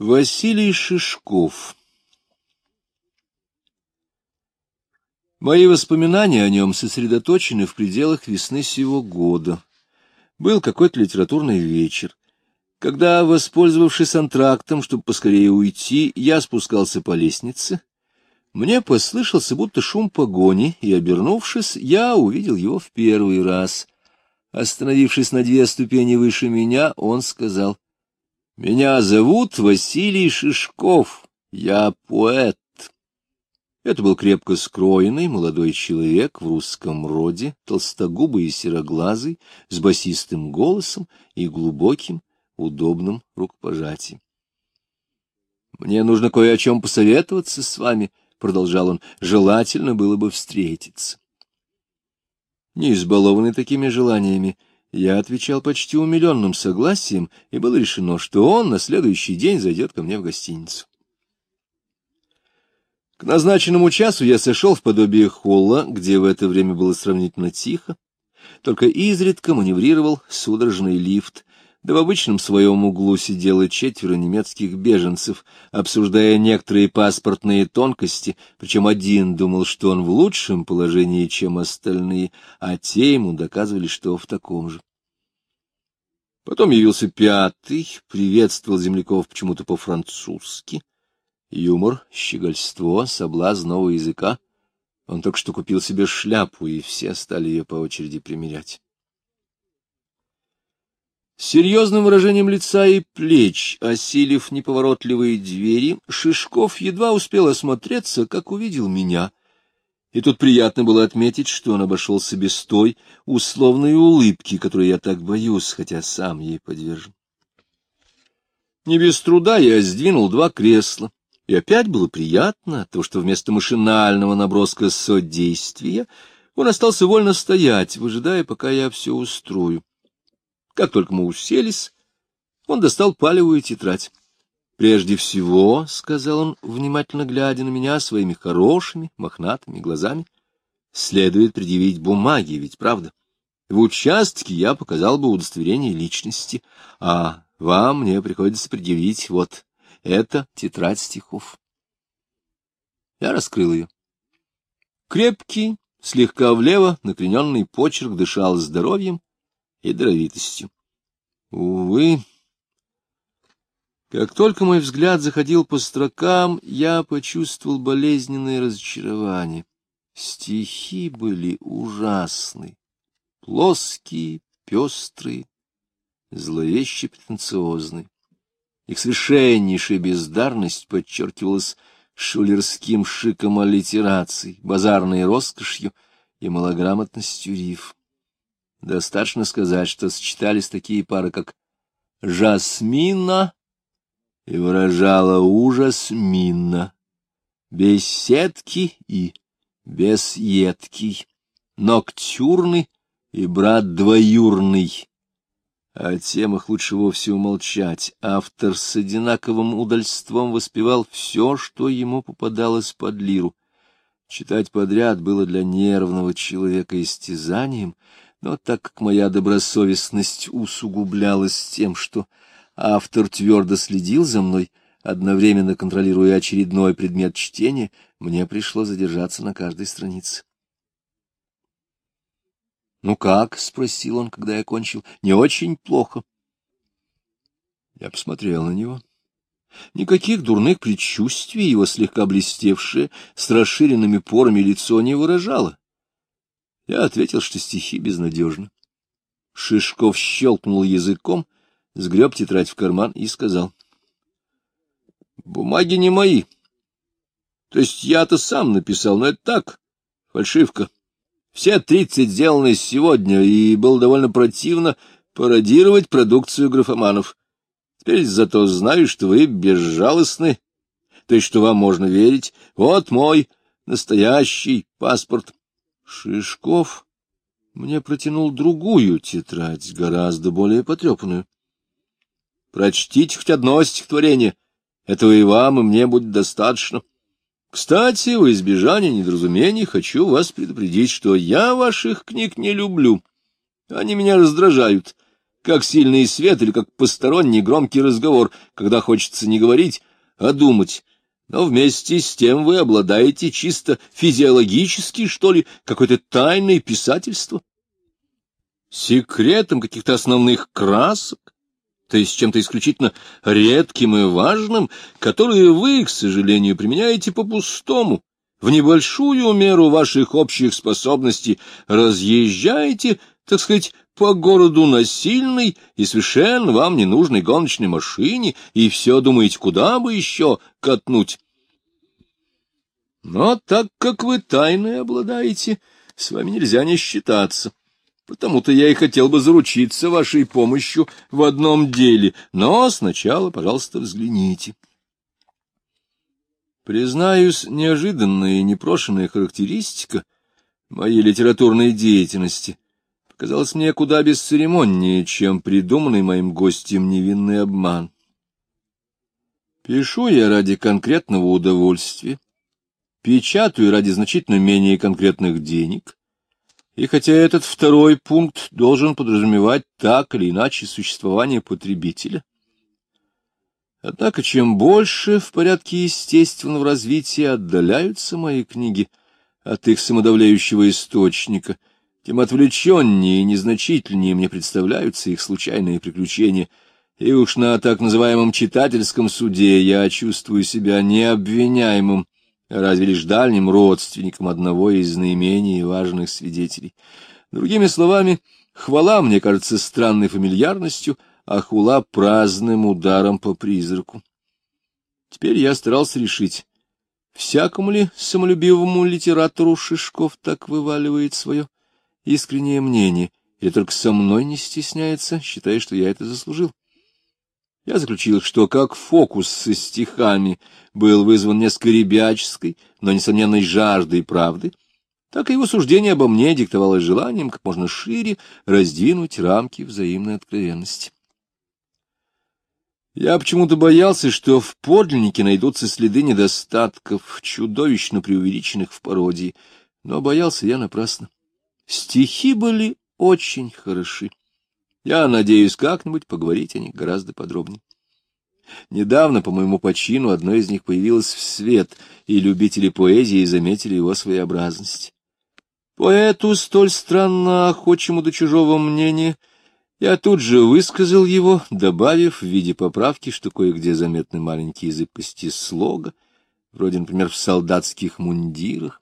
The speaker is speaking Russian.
Василий Шишков Мои воспоминания о нем сосредоточены в пределах весны сего года. Был какой-то литературный вечер. Когда, воспользовавшись антрактом, чтобы поскорее уйти, я спускался по лестнице, мне послышался будто шум погони, и, обернувшись, я увидел его в первый раз. Остановившись на две ступени выше меня, он сказал — меня зовут Василий Шишков, я поэт. Это был крепко скроенный молодой человек в русском роде, толстогубый и сероглазый, с басистым голосом и глубоким, удобным рукопожатием. — Мне нужно кое о чем посоветоваться с вами, — продолжал он, — желательно было бы встретиться. Не избалованный такими желаниями, я отвечал почти умиленным согласием, и было решено, что он на следующий день зайдет ко мне в гостиницу. К назначенному часу я сошел в подобие холла, где в это время было сравнительно тихо, только изредка маневрировал судорожный лифт, да в обычном своем углу сидело четверо немецких беженцев, обсуждая некоторые паспортные тонкости, причем один думал, что он в лучшем положении, чем остальные, а те ему доказывали, что в таком же. Потом явился пятый, приветствовал земляков почему-то по-французски. Юмор, щегольство, соблазн нового языка. Он только что купил себе шляпу, и все стали ее по очереди примерять. С серьезным выражением лица и плеч, осилив неповоротливые двери, Шишков едва успел осмотреться, как увидел меня. И тут приятно было отметить, что он обошелся без той условной улыбки, которой я так боюсь, хотя сам ей подвержен. Не без труда я сдвинул два кресла, и опять было приятно, то, что вместо машинального наброска содействия он остался вольно стоять, выжидая, пока я все устрою. Как только мы уселись, он достал палевую тетрадь. «Прежде всего, — сказал он, внимательно глядя на меня своими хорошими, мохнатыми глазами, — следует предъявить бумаги, ведь правда? В участке я показал бы удостоверение личности, а вам мне приходится предъявить вот это тетрадь стихов». Я раскрыл ее. Крепкий, слегка влево накрененный почерк дышал здоровьем и даровитостью. Увы, как только мой взгляд заходил по строкам, я почувствовал болезненное разочарование. Стихи были ужасны, плоские, пестрые, зловеще претенциозные. Их совершеннейшая бездарность подчеркивалась шулерским шиком аллитераций, базарной роскошью и малограмотностью риф. Достаточно сказать, что сочетались такие пары, как «Жасмина» и выражала ужас Минна, «Беседки» и «Бесъедкий», «Ноктюрный» и «Брат двоюрный». О темах лучше вовсе умолчать. Автор с одинаковым удальством воспевал все, что ему попадалось под лиру. Читать подряд было для нервного человека истязанием — но так как моя добросовестность усугублялась тем, что автор твердо следил за мной, одновременно контролируя очередной предмет чтения, мне пришлось задержаться на каждой странице. «Ну как?» — спросил он, когда я кончил. «Не очень плохо». Я посмотрел на него. Никаких дурных предчувствий его слегка блестевшее, с расширенными порами лицо не выражало. Я ответил, что стихи безнадежны. Шишков щелкнул языком, сгреб тетрадь в карман и сказал. — Бумаги не мои. То есть я-то сам написал, но это так, фальшивка. Все тридцать сделаны сегодня, и было довольно противно пародировать продукцию графоманов. Теперь зато знаю, что вы безжалостны, то есть что вам можно верить. Вот мой настоящий паспорт. Шишков мне протянул другую тетрадь, гораздо более потрепанную. Прочтите хоть одно стихотворение. Этого и вам, и мне будет достаточно. Кстати, во избежание недоразумений хочу вас предупредить, что я ваших книг не люблю. Они меня раздражают. как сильный свет или как посторонний громкий разговор, когда хочется не говорить, а думать. Но вместе с тем вы обладаете чисто физиологически, что ли, какое-то тайное писательство, секретом каких-то основных красок, то есть чем-то исключительно редким и важным, которые вы, к сожалению, применяете по-пустому, в небольшую меру ваших общих способностей разъезжаете, так сказать, по городу на сильной и совершенно вам ненужной гоночной машине, и все думаете, куда бы еще катнуть. Но так как вы тайной обладаете, с вами нельзя не считаться. Потому-то я и хотел бы заручиться вашей помощью в одном деле, но сначала, пожалуйста, взгляните. Признаюсь, неожиданная и непрошенная характеристика моей литературной деятельности показалась мне куда бесцеремоннее, чем придуманный моим гостем невинный обман. Пишу я ради конкретного удовольствия, печатаю ради значительно менее конкретных денег, и хотя этот второй пункт должен подразумевать так или иначе существование потребителя, однако чем больше в порядке естественного развития отдаляются мои книги от их самодавляющего источника, тем отвлеченнее и незначительнее мне представляются их случайные приключения, и уж на так называемом читательском суде я чувствую себя необвиняемым разве лишь дальним родственником одного из наименее важных свидетелей. Другими словами, хвала мне кажется странной фамильярностью, а хула — праздным ударом по призраку. Теперь я старался решить, всякому ли самолюбивому литератору Шишков так вываливает свое искреннее мнение, или только со мной не стесняется, считая, что я это заслужил. Я заключил, что как фокус со стихами был вызван несколько ребяческой, но несомненной жаждой правды, так и его суждение обо мне диктовалось желанием как можно шире раздвинуть рамки взаимной откровенности. Я почему-то боялся, что в подлиннике найдутся следы недостатков, чудовищно преувеличенных в пародии, но боялся я напрасно. Стихи были очень хороши. Я надеюсь как-нибудь поговорить о них гораздо подробнее. Недавно, по моему почину, одно из них появилось в свет, и любители поэзии заметили его своеобразность. Поэту, столь странно охочему до чужого мнения, я тут же высказал его, добавив в виде поправки, что кое-где заметны маленькие зыбкости слога, вроде, например, в солдатских мундирах.